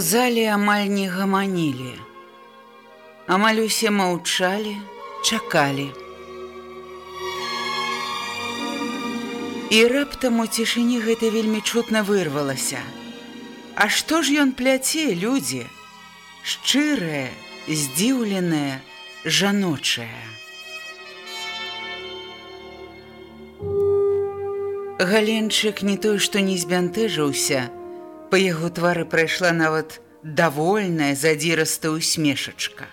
Зале амаль не гаманілі. Амаль усе маўчалі, чакалі. І раптам у цішыні гэта вельмі чутна вырвалася. А што ж ён пляце, людзі? Шчырае, здзіўленае, жаночае. Галенчык не той, што не збянтэжыўся, Па яго твары прайшла нават давольная задзірастая усмешачка.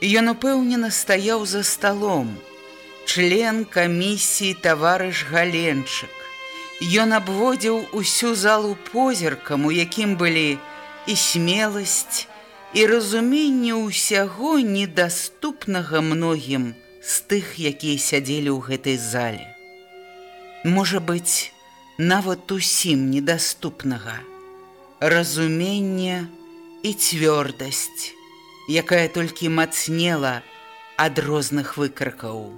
Ён упэўнена стаяў за сталом, член камісіі таварыш галенчык. Ён абводзіў усю залу позіркам, у якім былі і смеласць, і разуменне ўсяго недаступнага многім з тых, якія сядзелі ў гэтай зале. Можа быць, нават усім недаступнага разумение і цвёрдасць, якая толькі мацнела ад розных выкрыкаў.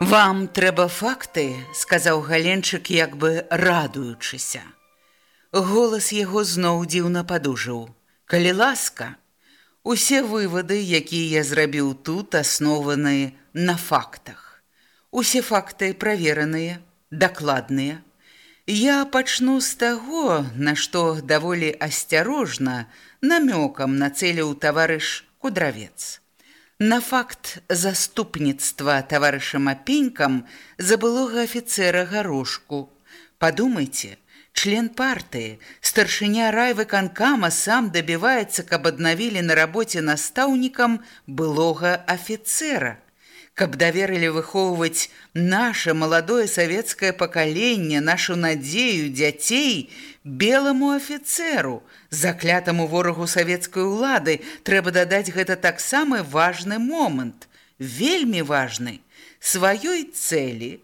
Вам трэба факты, сказаў галенчык як бы радуючыся. Голас яго зноў дзіўна падужыў. Калі ласка, усе вывады, якія я зрабіў тут, аснованы на фактах. Усе факты правераныя, дакладныя. Я пачну з таго, на што даволі асцярожна намёкам нацэліў таварыш кудравец. На факт заступніцтва таварышам апенькам забылога афіцэра гарошку. Падумайце, член партыі, старшыня райвыканкама сам дабіваецца, каб аднавілі на рабоце настаўнікам былога афіцэра каб даверылі выхоўваць наше маладое савецкае пакаленне, нашу надзею дзяцей беламу афіцэру, заклятаму ворагу савецкай улады, трэба дадаць гэта таксама важны момант, вельмі важны. Сваёй цэлі,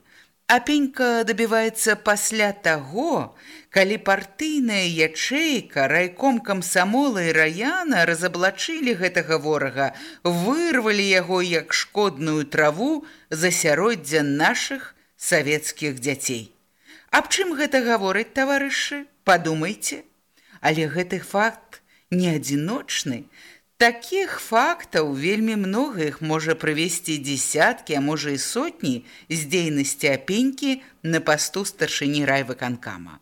Апенька дабіваецца пасля таго, калі партыйная ячэйка райком камсамола і раяна разаблачылі гэтага ворага, вырвалі яго як шкодную траву засяроддзя нашых савецкіх дзяцей. Аб чым гэта гаворыць, таварышы, падумайце, але гэты факт не адзіночны, Такіх фактаў вельмі многа іх можа прывесці дзесяткі, а можа і сотні з дзейнасці апенькі на пасту старшыні райвыканкама.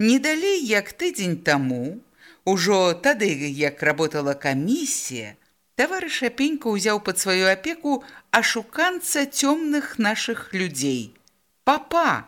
Не далей, як тыдзень таму, ужо тады, як работала камісія, таварыш апенька ўзяў пад сваю апеку ашуканца цёмных нашых людзей. Папа,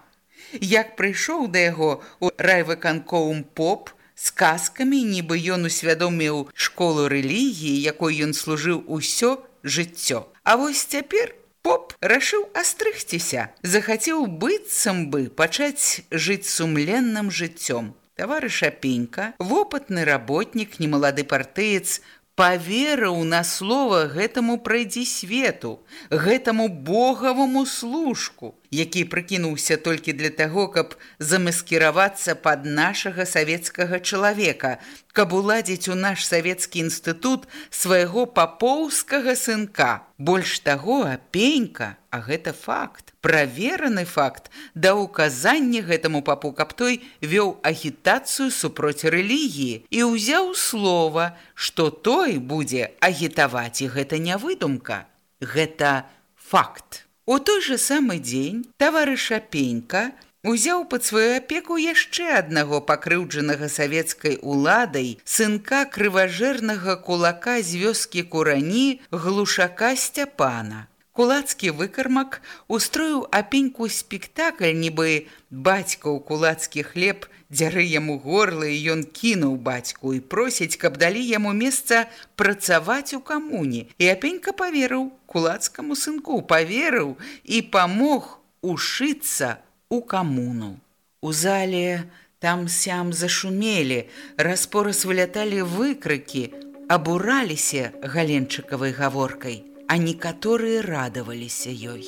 як прыйшоў да яго у райвыканковым поп, сказкамі, нібы ён усвядоміў школу рэлігіі, якой ён служыў усё жыццё. А вось цяпер поп рашыў астрыгціся, захацеў быццам бы пачаць жыць сумленным жыццём. Таварыш апенька, вопытны работнік, немалады партыец, паверыў на слова гэтаму прайдзі свету, гэтаму богаваму служку. Які прыкінуўся толькі для таго, каб замаскіравацца пад нашага савецкага чалавека, каб уладзіць у наш савецкі інстытут свайго папоўскага сынка. Больш таго, апенька, а гэта факт. Правераны факт да ўказання гэтаму папу, каб той вёў агітацыю супроць рэлігіі і ўзяў слова, што той будзе агітаваць і гэта не выдумка. Гэта факт. У той жа самы дзень таварыш Апенька узяў пад сваю апеку яшчэ аднаго пакрыўджанага савецкай уладай сынка крыважэрнага кулака з вёскі курані глушака сцяпана. Кулацкі выкармак устроіў апеньку спектакль, нібы бацька ў кулацкі хлеб дзяры яму горла і ён кінуў бацьку і просіць, каб далі яму месца працаваць у камуні. І апенька паверыў кулацкаму сынку, паверыў і памог ушыцца у камуну. У зале там сям зашумелі, распораз выляталі выкрыкі, абураліся галенчыкавай гаворкай, а некаторыя радаваліся ёй.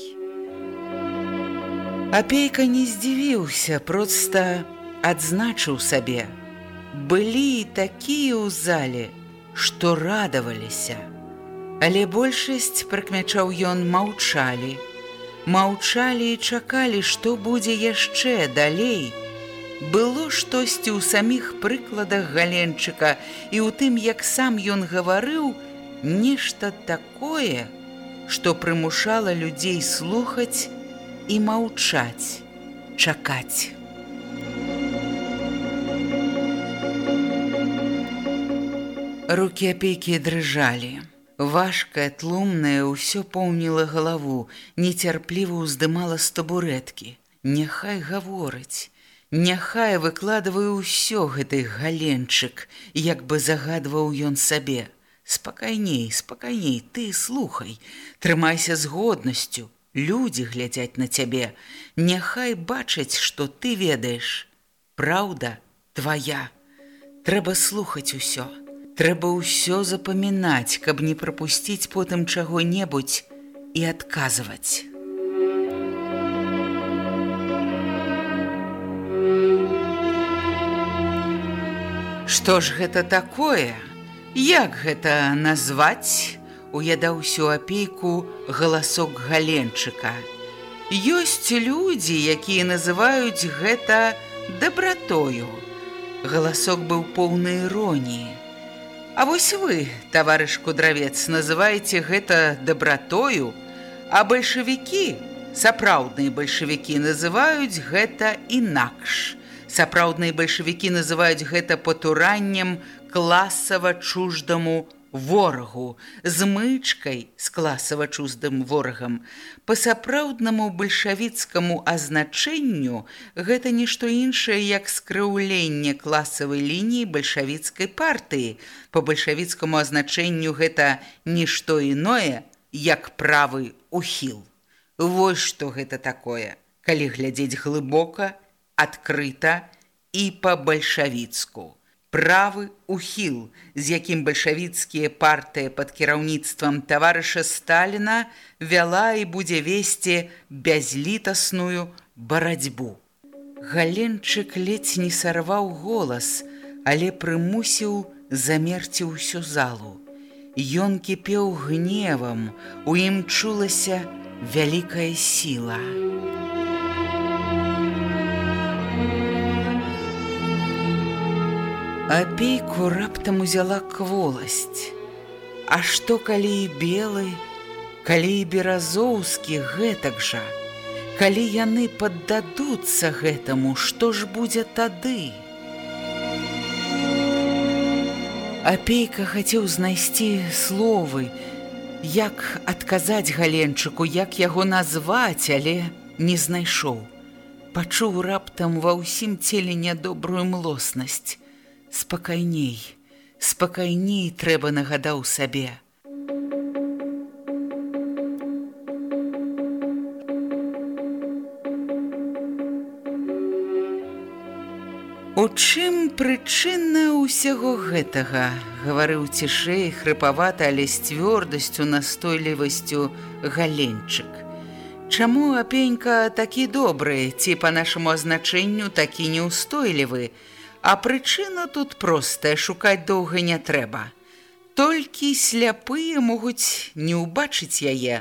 Апейка не здзівіўся, проста адзначыў сабе. Былі і такія ў зале, што радаваліся. Але большасць, прыкмячаў ён, маўчалі. Маўчалі і чакалі, што будзе яшчэ далей. Было штосьці ў саміх прыкладах галенчыка і ў тым, як сам ён гаварыў, нешта такое, што прымушала людзей слухаць і маўчаць, чакаць. Рукі апейкі дрыжалі. Важкая, тлумная ўсё поўніла галаву, нецярпліва ўздымала з табурэткі. Няхай гаворыць, Няхай выкладвае ўсё гэты галенчык, як бы загадваў ён сабе. Спакайней, спакайней, ты слухай, трымайся з годнасцю. Людзі глядзяць на цябе. Няхай бачаць, што ты ведаеш. Праўда твоя. Трэба слухаць усё. Трэба ўсё запамінаць, каб не прапусціць потым чаго-небудзь і адказваць. Што ж гэта такое? Як гэта назваць? Уядаўсю апейку галасок галенчыка. Ёсць людзі, якія называюць гэта дабратою. Галасок быў поўны іроніі. А вось вы, таварыш кудравец, называеце гэта дабратою, а бальшавікі, сапраўдныя бальшавікі называюць гэта інакш. Сапраўдныя бальшавікі называюць гэта патураннем класава чуждаму ворагу, змычкай з класава чуздым ворагам. Па сапраўднаму бальшавіцкаму азначэнню гэта нішто іншае, як скрыўленне класавай лініі бальшавіцкай партыі. Па бальшавіцкаму азначэнню гэта нішто іное, як правы ухіл. Вось што гэта такое, калі глядзець глыбока, адкрыта і па-бальшавіцку правы ухіл, з якім бальшавіцкія партыя пад кіраўніцтвам таварыша Сталіна вяла і будзе весці бязлітасную барацьбу. Галенчык ледзь не сарваў голас, але прымусіў замерці ўсю залу. Ён кіпеў гневам, у ім чулася вялікая сіла. Апейку раптам узяла кволасць. А што калі і белы, калі і беразоўскі гэтак жа, калі яны паддадуцца гэтаму, што ж будзе тады? Апейка хацеў знайсці словы, як адказаць галенчыку, як яго назваць, але не знайшоў. Пачуў раптам ва ўсім целе нядобрую млоснасць спакайней, спакайней трэба нагадаў сабе. У чым прычына ўсяго гэтага, гаварыў цішэй, хрыпавата, але з цвёрдасцю настойлівасцю галенчык. Чаму апенька такі добры, ці па нашаму азначэнню такі неўстойлівы, А прычына тут простая, шукаць доўга не трэба. Толькі сляпыя могуць не ўбачыць яе.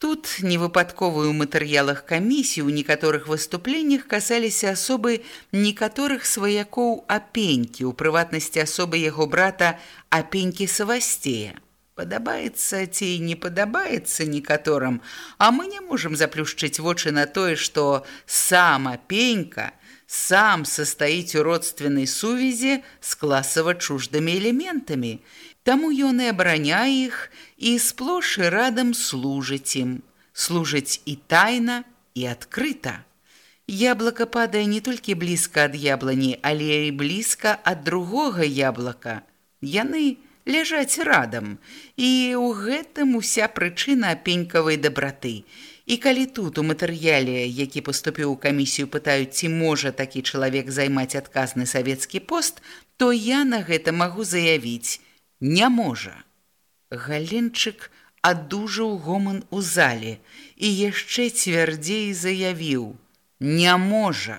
Тут невыпадковую ў матэрыялах камісій у некаторых выступленнях касаліся асобы некаторых сваякоў апенькі, у прыватнасці асобы яго брата апенькі Савасцея. Падабаецца ці не падабаецца некаторым, а мы не можам заплюшчыць вочы на тое, што сам апенька – сам состоіць у родственнай сувязі з класава чуждымі элементамі, Таму ён і абараняе іх і сплош і радам служыць ім, служыць і тайна і адкрыта. Яблака падае не толькі блізка ад яблані, але і блізка ад другога яблака. Яны ляжаць радам, і ў гэтым уся прычына пенькавай дабраты. І калі тут у матэрыяле, які паступіў у камісію, пытаюць, ці можа такі чалавек займаць адказны савецкі пост, то я на гэта магу заявіць: не можа. Галенчык адужаў гоман у зале і яшчэ цвярдзей заявіў: не можа.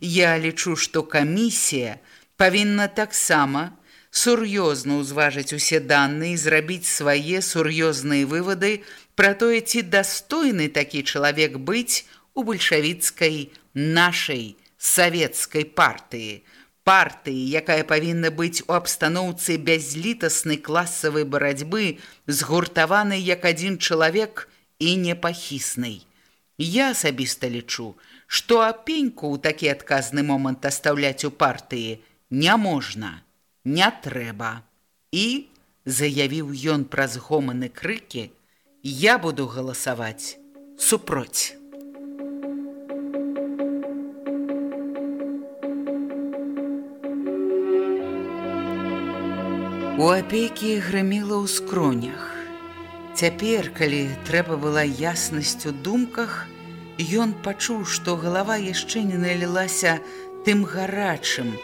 Я лічу, што камісія павінна таксама, сур'ёзна ўзважыць усе даныя і зрабіць свае сур'ёзныя вывады пра тое, ці дастойны такі чалавек быць у бальшавіцкай нашай савецкай партыі. Партыі, якая павінна быць у абстаноўцы бязлітаснай класавай барацьбы, згуртаванай як адзін чалавек і непахіснай. Я асабіста лічу, што апеньку ў такі адказны момант astаўляць у партыі не можна не трэба. І, заявіў ён праз гоманы крыкі, я буду галасаваць супроць. У апекі грымела ў скронях. Цяпер, калі трэба была яснасць у думках, ён пачуў, што галава яшчэ не налілася тым гарачым,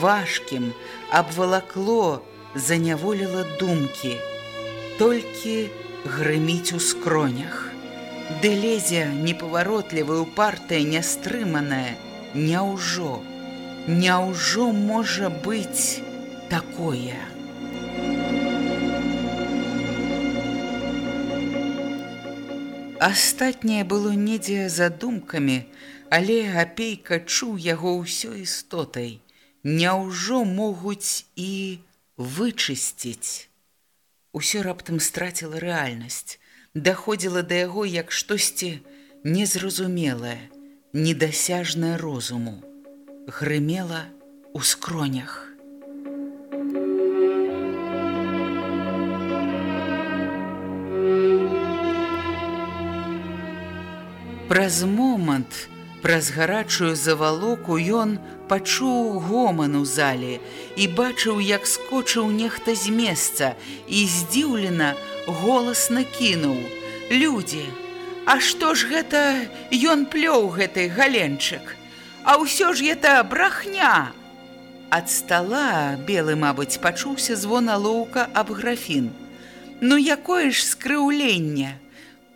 важкім, абвалакло, заняволіла думкі. Толькі грыміць у скронях. Ды лезе непаваротлівая упартая нястрыманая, Няўжо, Няўжо можа быць такое. Астатняе было недзе за думкамі, але апейка чуў яго ўсё істотай няўжо могуць і вычысціць. Усё раптам страціла рэальнасць, даходзіла да яго як штосьці незразумелае, недасяжнае розуму, грымела ў скронях. Праз момант, праз гарачую завалоку ён пачуў гоман у зале і бачыў, як скочыў нехта з месца і здзіўлена голасна кінуў: « Людзі, А што ж гэта ён плёў гэты галенчык, А ўсё ж это брахня! Ад стала белы, мабыць, пачуўся звон алоўка аб графін. Ну якое ж скрыўленне!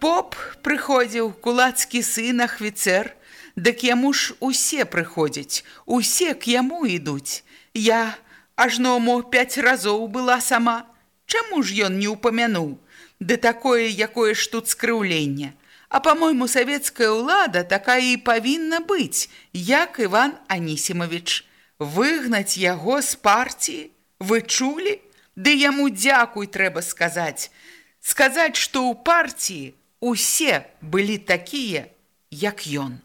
Поп прыходзіў кулацкі сын ахвіцер, Дык яму ж усе прыходзяць, усе к яму ідуць. Я ажно мо пяць разоў была сама. Чаму ж ён не ўпамянуў? Ды такое, якое ж тут скрыўленне. А па-мойму, савецкая ўлада такая і павінна быць, як Іван Анісімович. Выгнаць яго з партіі, вы чулі? Ды яму дзякуй трэба сказаць. Сказаць, што ў партіі усе былі такія, як ён.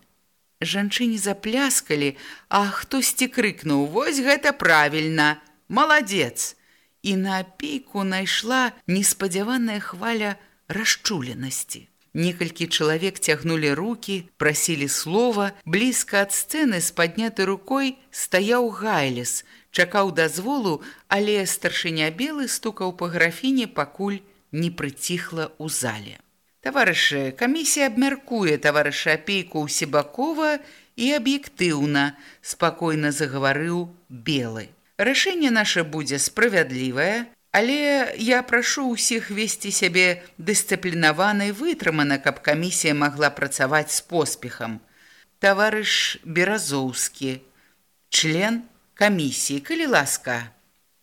Жанчыне запляскалі, а хтосьці крыкнуў: « Вось гэта правільна, маладзец. І на апейку найшла неспадзяваная хваля расчуленасці. Некалькі чалавек цягнулі руки, прасілі слова, блізка ад сцэны з паднятай рукой стаяў гайлес, чакаў дазволу, але старшыня белы стукаў па графіне, пакуль не прыціхла ў зале. Таварышы, камісія абмяркуе таварыша апейку ў Себакова і аб'ектыўна, спакойна загаварыў белы. Рашэнне наше будзе справядлівае, Але я прашу ўсіх весці сябе дысцыплінаванай вытрымана, каб камісія магла працаваць з поспехам. Таварыш Беразоўскі, член камісіі, калі ласка.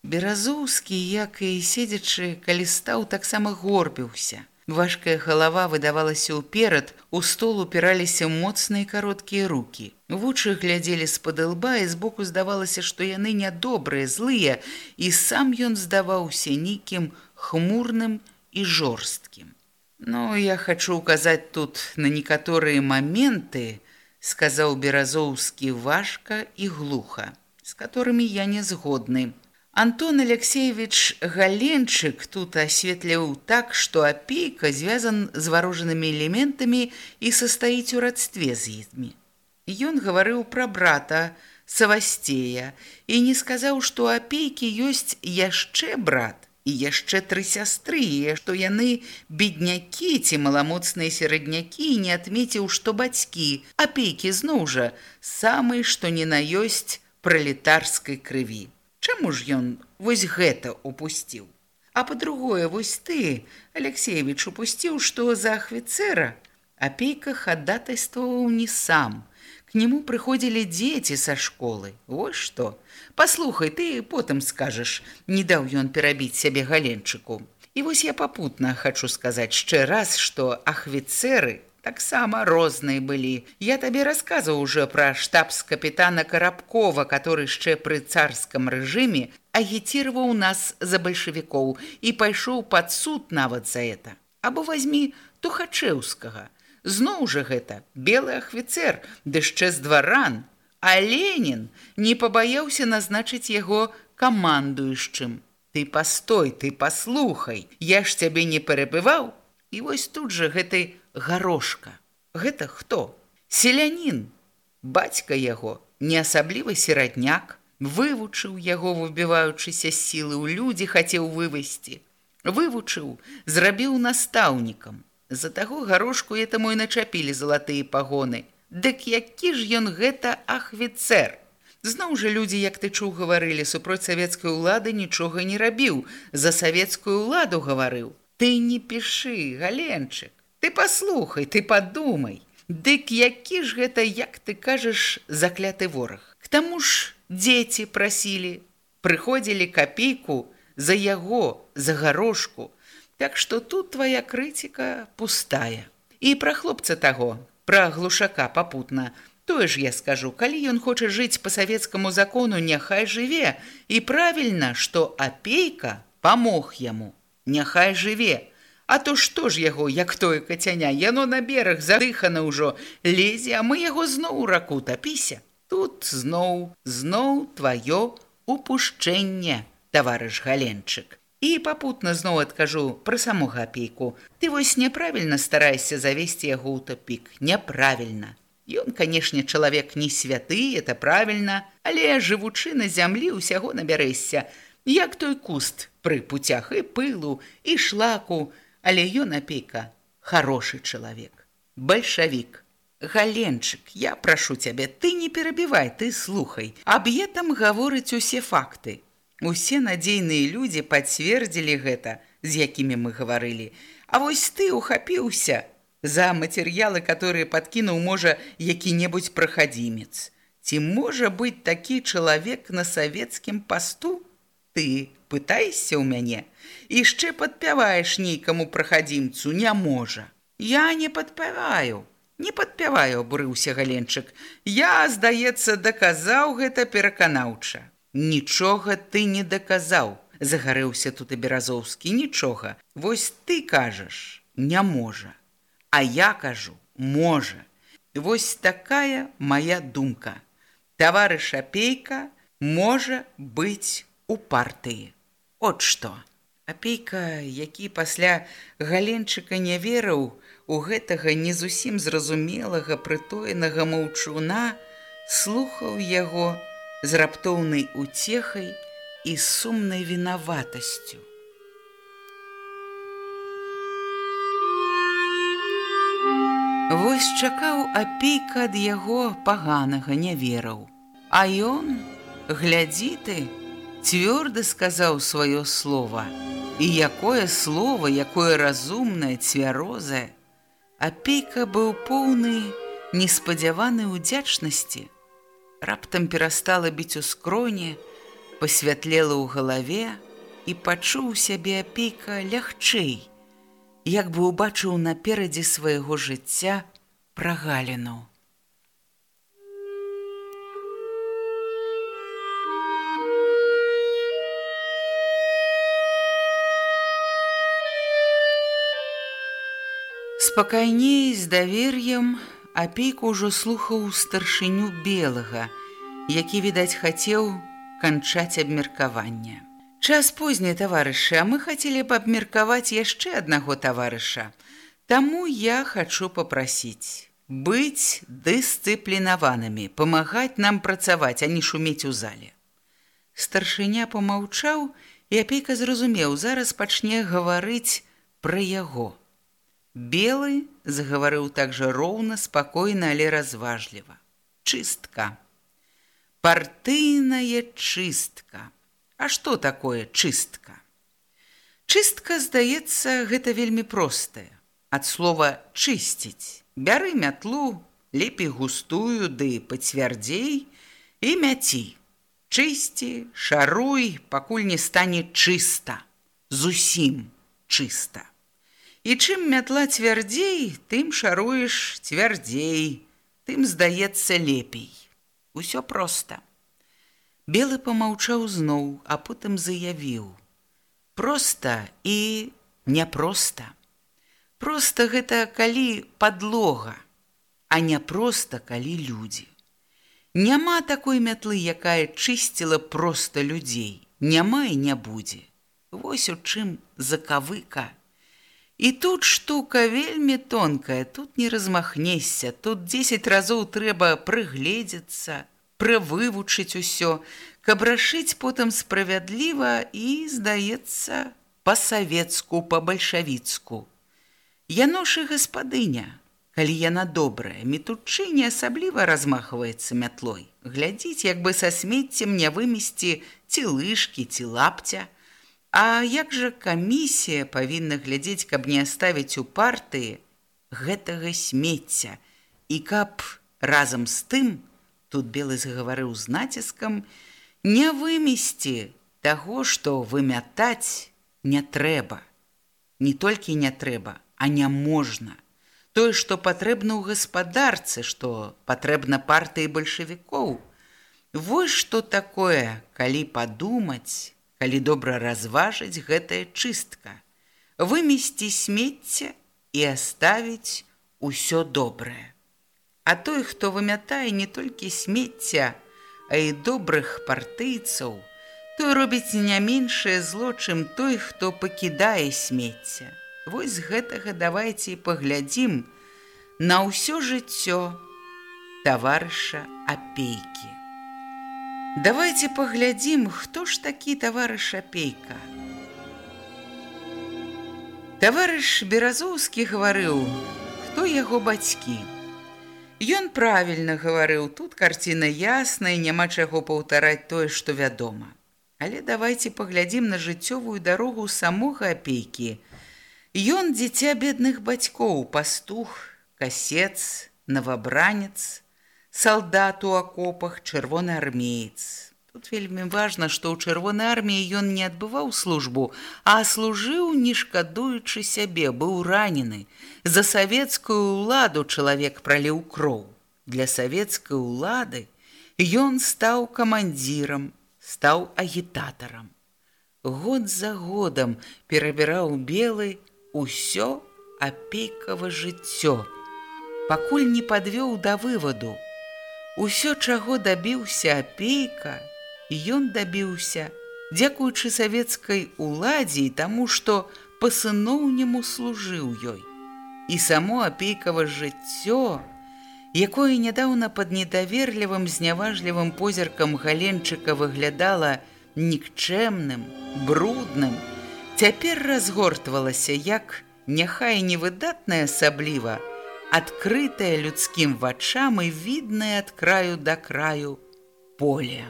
Беразоўскі, як і седзячы, калі стаў, таксама горбіўся. Важкая галава выдавалася ўперад, у стол упіраліся моцныя кароткія рукі. Вучы глядзелі з-пад лба і збоку здавалася, што яны нядобрыя, злыя, і сам ён здаваўся нейкім хмурным і жорсткім. Ну, я хачу указаць тут на некаторыя моменты, сказаў Беразоўскі важка і глуха, з которыми я не згодны. Антон Алексеевич Галенчык тут осветлил так, что опейка связан с вооруженными элементами и состоит в родстве с ими. И он говорил про брата Савастея и не сказал, что у опейки есть еще брат и еще три сестры, и что яны бедняки, те маломоцные середняки, и не отметил, что батьки, опейки, знову же, самые, что ни на есть пролетарской крови. Чаму ж ён вось гэта упусціў? А па-другое, вось ты, Алексеевич упусціў, што за ахвіцэра апейка хадатайстваваў не сам. К нему прыходзілі дзеці са школы. Вось што. Паслухай, ты потым скажаш, не даў ён перабіць сябе галенчыку. І вось я папутна хачу сказаць яшчэ раз, што ахвіцэры таксама розныя былі. Я табе расказаў уже пра штабс-капітана Карабкова, который яшчэ пры царскім рэжыме агіцірваў нас за бальшавікоў і пайшоў пад суд нават за это. Або возьми Тухачеўскага. Зноў жа гэта белы ахвіцэр, ды яшчэ з дваран, А Ленін не пабаяўся назначыць яго камандуючым. Ты пастой, ты паслухай, я ж цябе не перабываў. І вось тут жа гэтай гарошка. Гэта хто? Селянін. Бацька яго, не асаблівы серадняк, вывучыў яго, выбіваючыся сілы ў людзі, хацеў вывесці. Вывучыў, зрабіў настаўнікам. За таго гарошку этаму і начапілі залатыя пагоны. Дык які ж ён гэта ахвіцэр? Зноў жа людзі, як ты чуў, гаварылі, супроць савецкай улады нічога не рабіў, за савецкую ўладу гаварыў. Ты не пішы, галенчык. Ты паслухай, ты падумай. Дык які ж гэта, як ты кажаш, закляты вораг. К таму ж дзеці прасілі, прыходзілі капейку за яго, за гарошку. Так што тут твая крытыка пустая. І пра хлопца таго, пра глушака папутна, Тое ж я скажу, калі ён хоча жыць па савецкаму закону, няхай жыве. І правільна, што апейка памог яму. Няхай жыве. А то што ж яго, як тое кацяня, яно на бераг задыхана ўжо, лезе, а мы яго зноў раку тапіся. Тут зноў, зноў тваё упушчэнне, таварыш галенчык. І папутна зноў адкажу пра саму гапейку. Ты вось няправільна старайся завесці яго ў тапік, няправільна. Ён, канешне, чалавек не святы, это правільна, але жывучы на зямлі ўсяго набярэшся, як той куст пры пуцях і пылу і шлаку, але ён апейка хорошы чалавек бальшавік. Галенчык я прашу цябе ты не перабівай ты слухай. Аб'етам гаворыць усе факты. Усе надзейныя людзі пацвердзілі гэта з якімі мы гаварылі. А вось ты ухапіўся за матэрыялы которые падкінуў можа які-небудзь прахадзімец. Ці можа быць такі чалавек на савецкім пасту? Ты пытайся ў мяне яшчэ падпяваеш нейкаму прахадзімцу не можа. Я не падпяваю не падпяваю абурыўся галенчык. Я здаецца даказаў гэта пераканаўча. Нічога ты не даказаў загарэўся тут і беразоўскі нічога. Вось ты кажаш не можа. А я кажу можа. Вось такая моя думка. Таварыш апейка можа быць у партыі. От што. Апейка, які пасля галенчыка не верыў у гэтага не зусім зразумелага прытоенага маўчуна, слухаў яго з раптоўнай уцехай і сумнай вінаватасцю. Вось чакаў апейка ад яго паганага не верыў. А ён, глядзі ты, цвёрда сказаў сваё слово. І якое слово, якое разумнае, цвярозае. Апейка быў поўны неспадзяванай удзячнасці. Раптам перастала біць у скроні, пасвятлела ў галаве і пачуў сябе апейка лягчэй, як бы ўбачыў наперадзе свайго жыцця прагаліну. Спакайней з давер'ем апейку ўжо слухаў старшыню белага, які, відаць, хацеў канчаць абмеркаванне. Час позні таварышы, а мы хацелі б абмеркаваць яшчэ аднаго таварыша. Таму я хачу папрасіць быць дысцыплінаванымі, памагаць нам працаваць, а не шумець у зале. Старшыня помаўчаў, і апейка зразумеў, зараз пачне гаварыць пра яго. Белы загаварыў так жа роўна, спакойна, але разважліва. Чыстка. Партыйная чыстка. А што такое чыстка? Чыстка, здаецца, гэта вельмі простае. Ад слова чысціць. Бяры мятлу, лепей густую ды пацвярдзей і мяці. Чысці, шаруй, пакуль не стане чыста, зусім чыста. І чым мятла цвярдзей, тым шаруеш цвярдзей, тым здаецца лепей. Усё проста. Белы помаўчаў зноў, а потым заявіў: Проста і няпроста. Проста гэта калі падлога, а не проста калі людзі. Няма такой мятлы, якая чысціла проста людзей, няма і не будзе. Вось у чым закавыка, І тут штука вельмі тонкая, тут не размахнешся, тут 10 разоў трэба прыгледзецца, прывывучыць усё, каб рашыць потым справядліва і, здаецца, па-савецку, па-бальшавіцку. Яношы гаспадыня, калі яна добрая, метучы не асабліва размахваецца мятлой. Глядзіць, як бы са смеццем не вымесці ці лыжкі, ці лапця, А як жа камісія павінна глядзець, каб не аставіць у партыі гэтага смецця і каб разам з тым, тут белы загаварыў з націскам, не вымесці таго, што вымятаць не трэба. Не толькі не трэба, а не можна. Тое, што патрэбна ў гаспадарцы, што патрэбна партыі бальшавікоў. Вось што такое, калі падумаць, калі добра разважыць гэтая чыстка, вымесці смецце і аставіць усё добрае. А той, хто вымятае не толькі смецця, а і добрых партыйцаў, той робіць не меншае зло, чым той, хто пакідае смецця. Вось гэтага давайте і паглядзім на ўсё жыццё таварыша апейкі. Давайте поглядим, хто ж такі таварыш апейка. Таварыш Беразоўскі гаварыў, хто яго бацькі. Ён правільна гаварыў, тут карціна ясная, няма чаго паўтараць тое, што вядома. Але давайте паглядзім на жыццёвую дарогу самога апейкі. Ён дзіця бедных бацькоў, пастух, касец, новобранец, салдат у акопах чырвоны армеец. Тут вельмі важна, што ў чырвонай арміі ён не адбываў службу, а служыў, не шкадуючы сябе, быў ранены. За савецкую ўладу чалавек праліў кроў. Для савецкай улады ён стаў камандзірам, стаў агітатарам. Год за годам перабіраў белы ўсё апейкава жыццё, пакуль не падвёў да вываду, Усё, чаго дабіўся апейка, ён дабіўся, дзякуючы савецкай уладзе і таму, што па-сыноўняму служыў ёй. І само апейкава жыццё, якое нядаўна пад недаверлівым зняважлівым позіркам галенчыка выглядала нікчэмным, брудным, цяпер разгортвалася як няхай невыдатная асабліва, адкрытае людскім вачам і віднае ад краю да краю поле.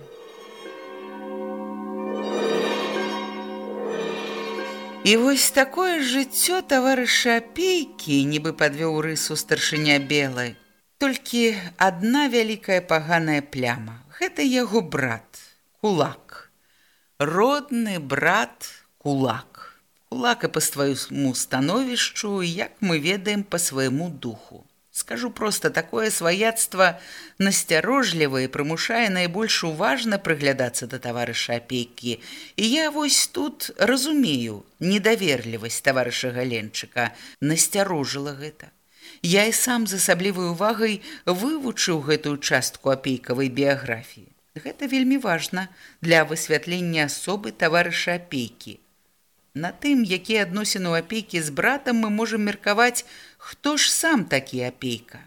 І вось такое жыццё таварыша апейкі нібы падвёў рысу старшыня белай. Толькі адна вялікая паганая пляма. Гэта яго брат, кулак. Родны брат кулак. Кулака па свайму становішчу, як мы ведаем па свайму духу. Скажу просто такое сваяцтва насцярожлівае прымушае найбольш уважна прыглядацца да таварыша апейкі. І я вось тут разумею недаверлівасць таварыша галенчыка насцярожыла гэта. Я і сам з асаблівай увагай вывучыў гэтую частку апейкавай біяграфіі. Гэта вельмі важна для высвятлення асобы таварыша апейкі. На тым, якія адносіны ў апейкі з братам мы можам меркаваць, хто ж сам такі апейка.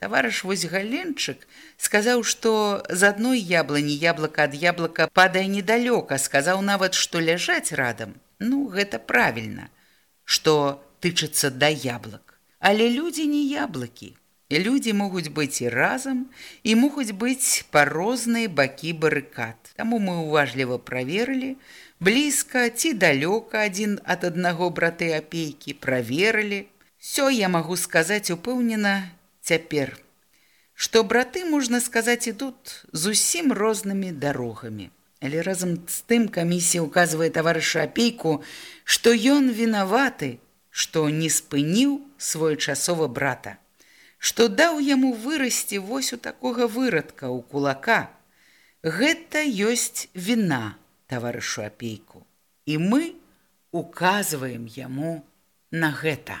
Таварыш вось галенчык сказаў, што з адной яблані яблака ад яблака падае недалёка, сказаў нават, што ляжаць радам. Ну, гэта правільна, што тычыцца да яблак. Але людзі не яблыкі. Людзі могуць быць і разам і могуць быць па розныя бакі барыкад. Таму мы уважліва праверылі, блізка ці далёка адзін ад аднаго браты апейкі праверылі. Сё я магу сказаць упэўнена цяпер, што браты, можна сказаць, ідуць зусім рознымі дарогамі. Але разам з тым камісія ўказвае таварыша апейку, што ён вінаваты, што не спыніў своечасова брата, што даў яму вырасці вось у такога вырадка ў кулака. Гэта ёсць віна таварышу апейку. І мы указваем яму на гэта.